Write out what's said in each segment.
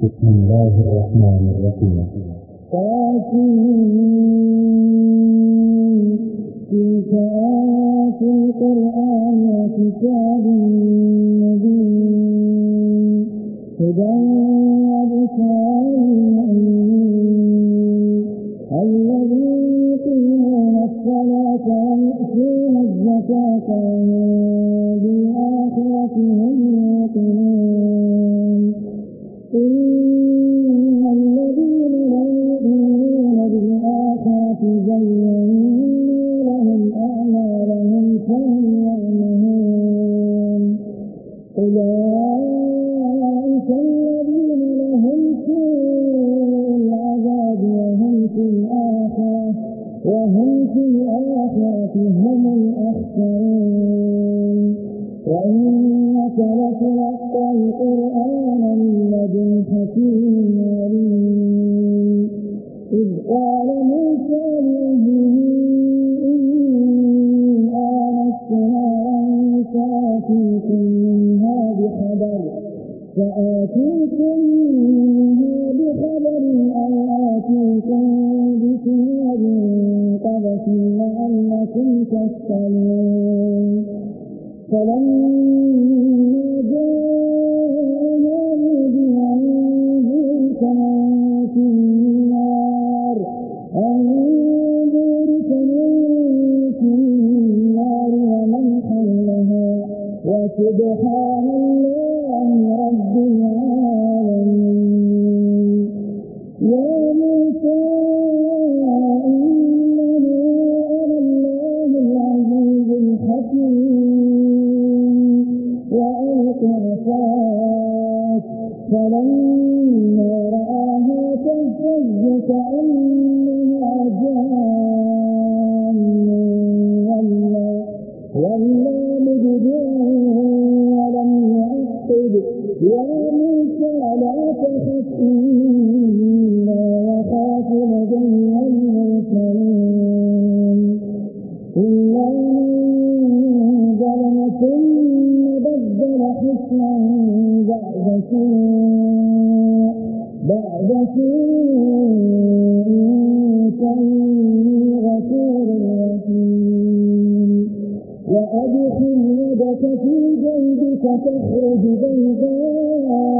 بسم الله الرحمن الرحيم. قاسمين تلك آيات القرآن وكتاب مبين. هدى وبشرى للمؤمنين الذين يقيمون الصلاة ويؤتون الزكاة وهم الآخرة وسبحان حسنا بعد سوء بعد سوء وأدخل يدك في جيبك تخرج بيضاء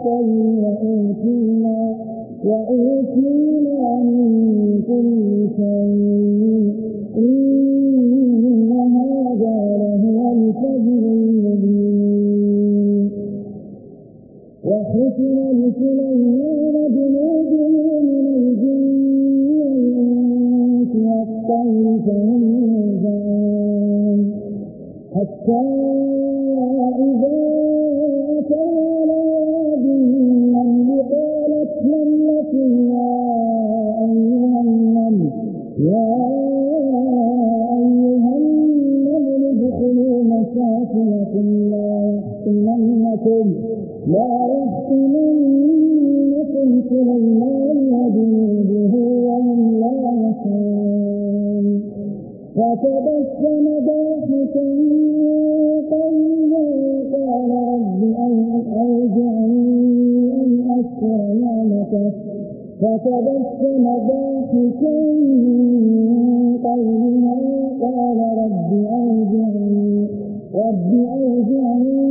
الطير وأوتينا وأوتينا من كل شيء. إن هذا لهو الفضل المبين. وحسن لسليمان جنوده من الجن والطير فهم يوزعون حتى لا يحطمنكم سليمان وجنوده وهم لا يشعرون فتبسم ضاحكا قويا وقال رب أوزعني أن أشكر نعمتك فتبسم ضاحكا قولها قال رب أوزعني رب أوزعني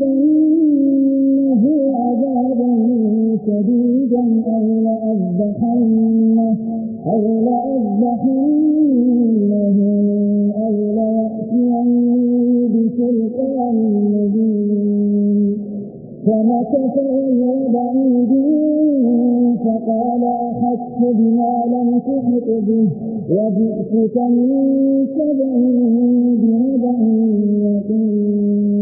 لأؤذبنه عذابا شديدا أو لأذبحنه أو لأذبحنه أو ليأتيني بسلطان مبين فمكث غير بعيد فقال أحدت بما لم تحط به وجئتك من سبع بنبأ يقين.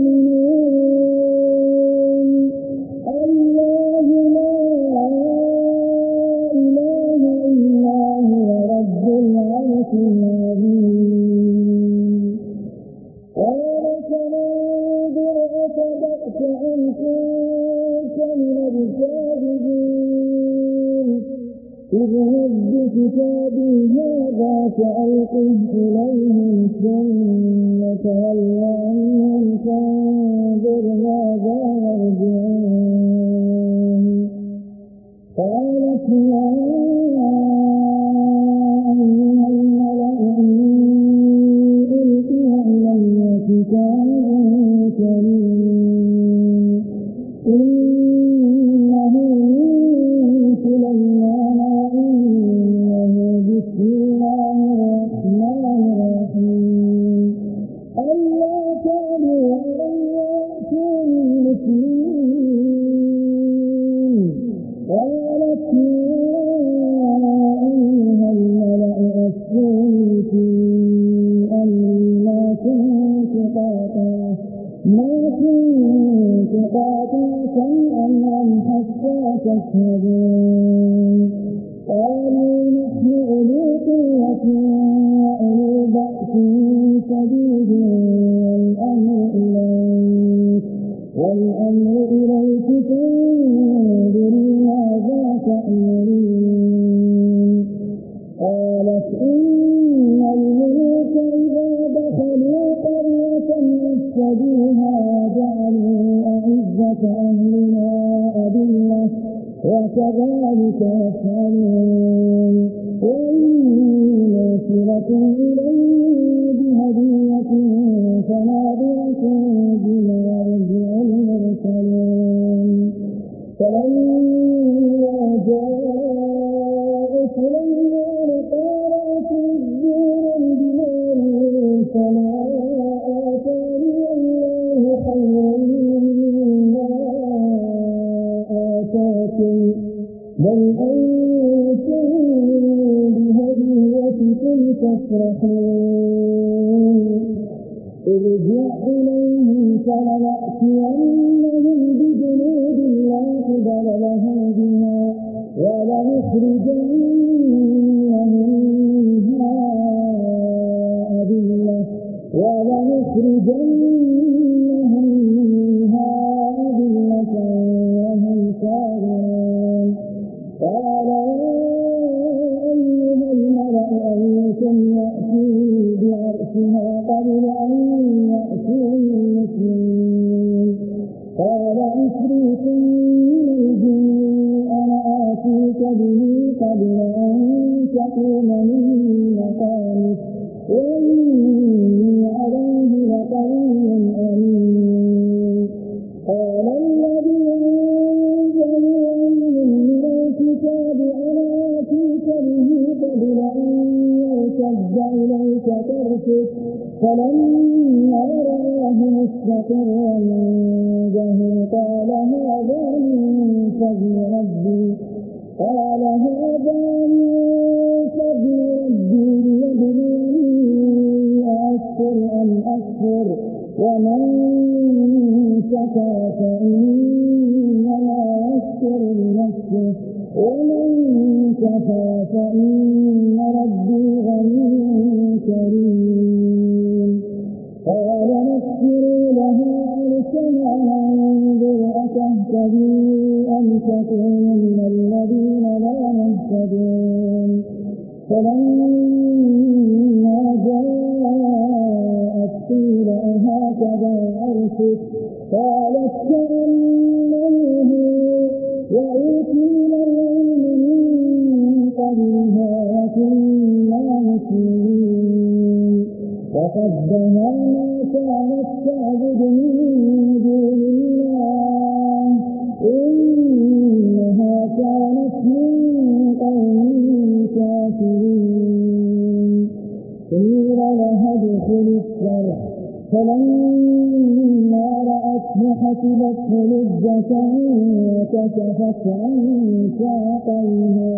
Amen. إنه وكذلك أنتم بهديتكم تفرحون ارجع إليهم فلنأتينهم بها ولنخرجنهم منها أذلة ولنخرجنهم قبل أن تقوم من مقامك وإني عليه لقوي أمين قال الذي عنده علم من الكتاب أنا آتيك به قبل أن يرتد إليك طرفك فلما ادخل الصرح فلما رأته حسبته لجة وكشفت عن ساقيها.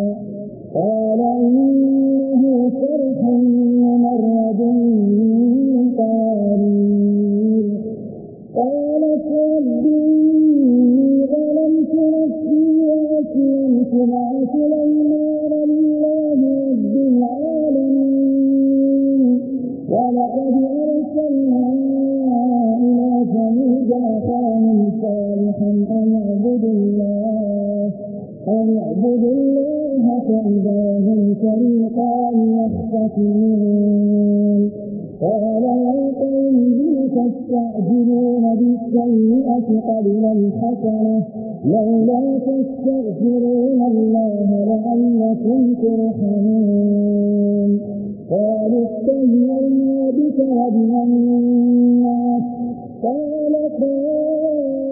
قال إنه صرح ممرد من قارير قالت ربي ظلمت نفسي وأسلمت مع سليمان لله رب العالمين. ولقد أن اعبدوا الله أن اعبدوا الله فإذا هم فريقان يختصمون قال يا قوم لم تستعجلون بالسيئة قبل الحسنة؟ لولا تستغفرون الله لعلكم ترحمون. قالوا استهزئنا بك وبمن معك قال طائركم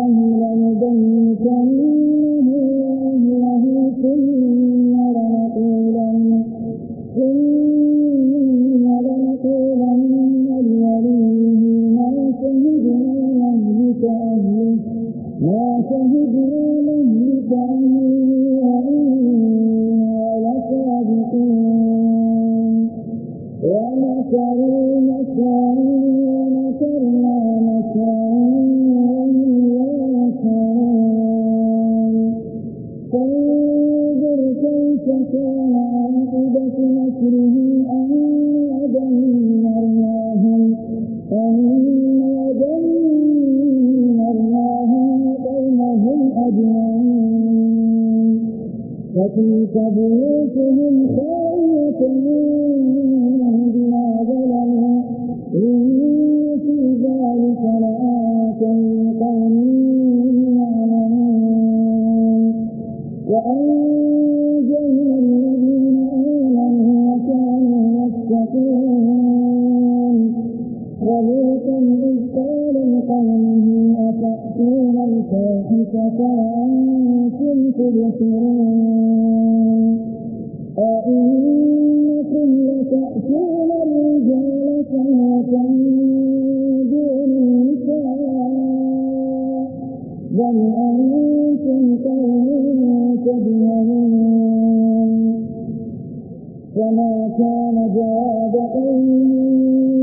وتلك بيوتهم خاوية بما ظلموا إن في ذلك لآية لقوم يعلمون وأنجينا الذين آمنوا وكانوا يتقون. ولوطا إذ قال لقومه أتأتون الفاحشة وأنتم تبصرون. أئنكم لتأتون الرجال من دون النساء بل أنتم قوم تجهلون فما كان جواب قومه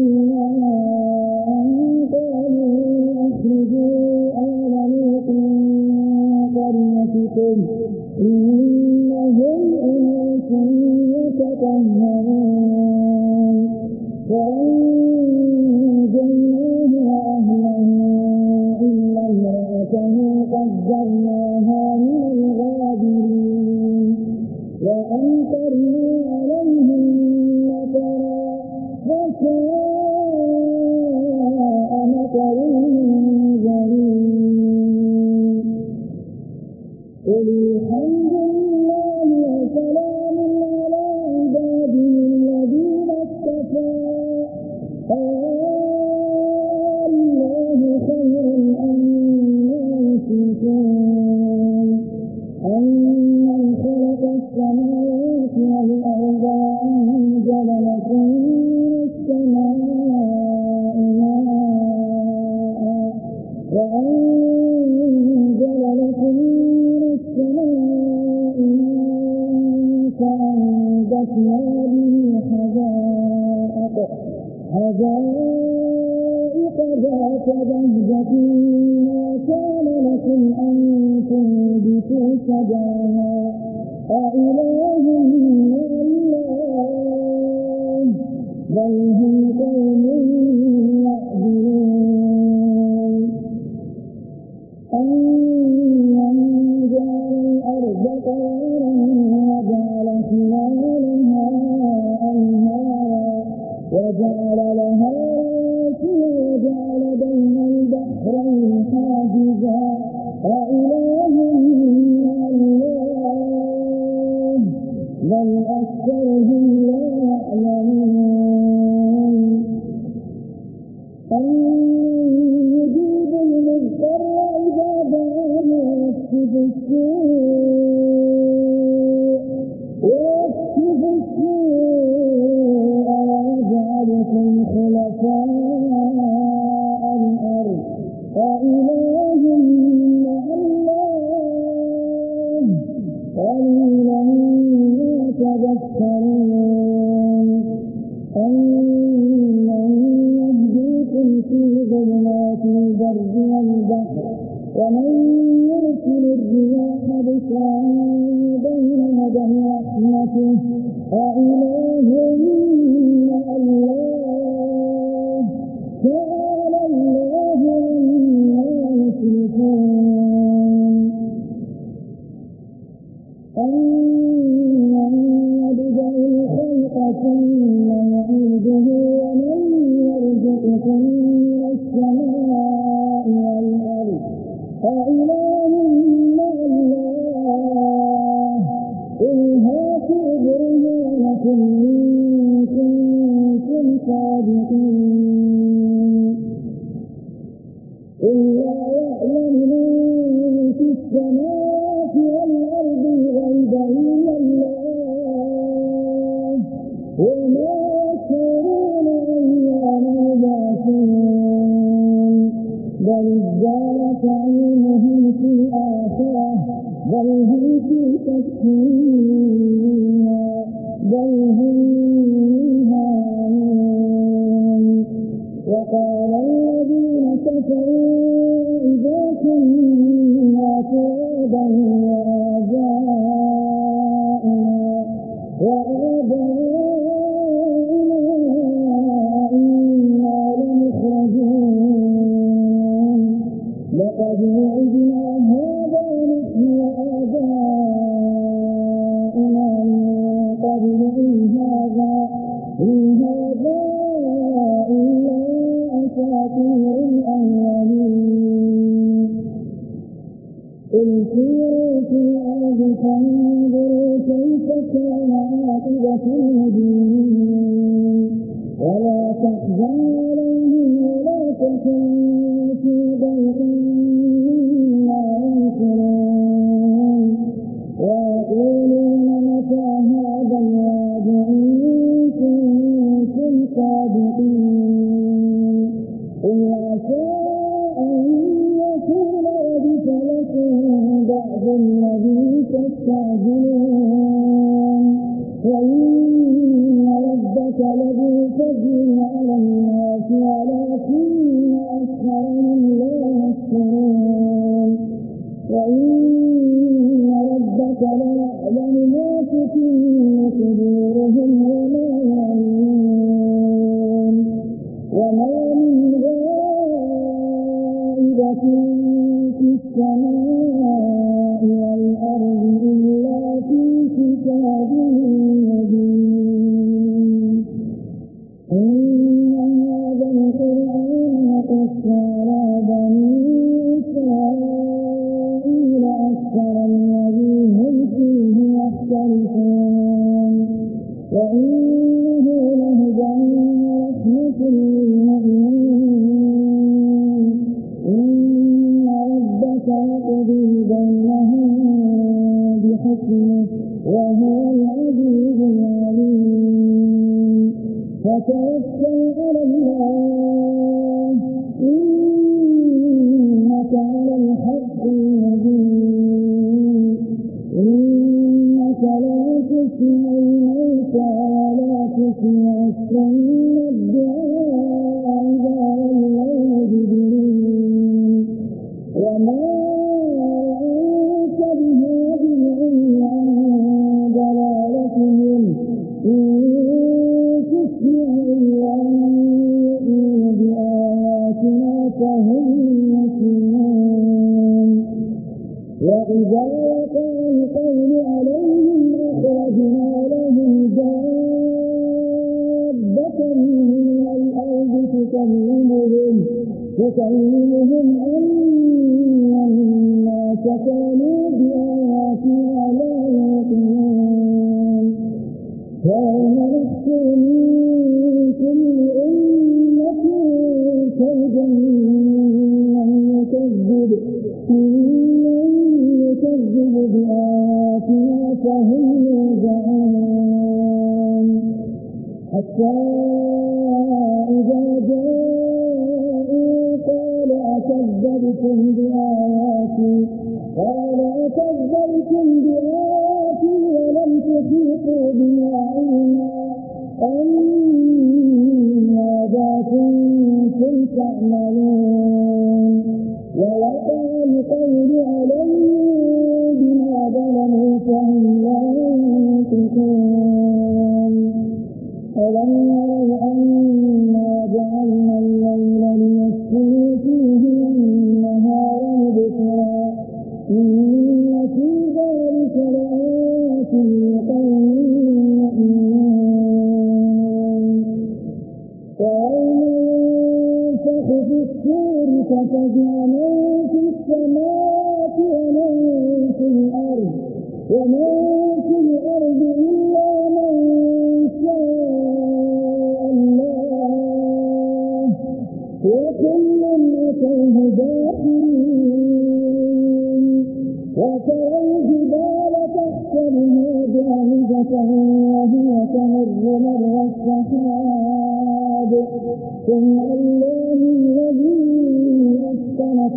تذكرون أإله ترابا me. 爱情为什么变？say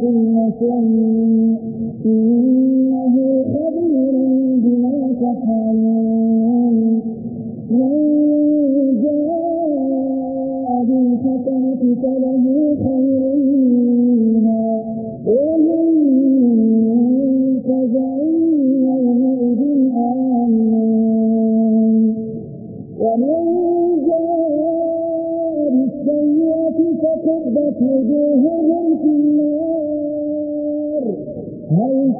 كل شيء إنه خبير بما من جاء بالحسنة فله خير منها ومن فزع يومئذ آمنون ومن جاء بالسيئة فكبت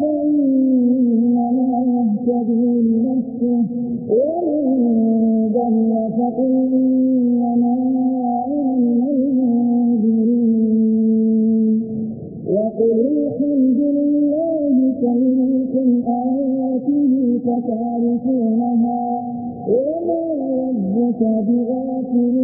فإنما يهتدي لنفسه وإن ضل فقل إنما أنا المنذرين وقل الحمد لله كلمة آياته فتعرفونها وما ربك بغافل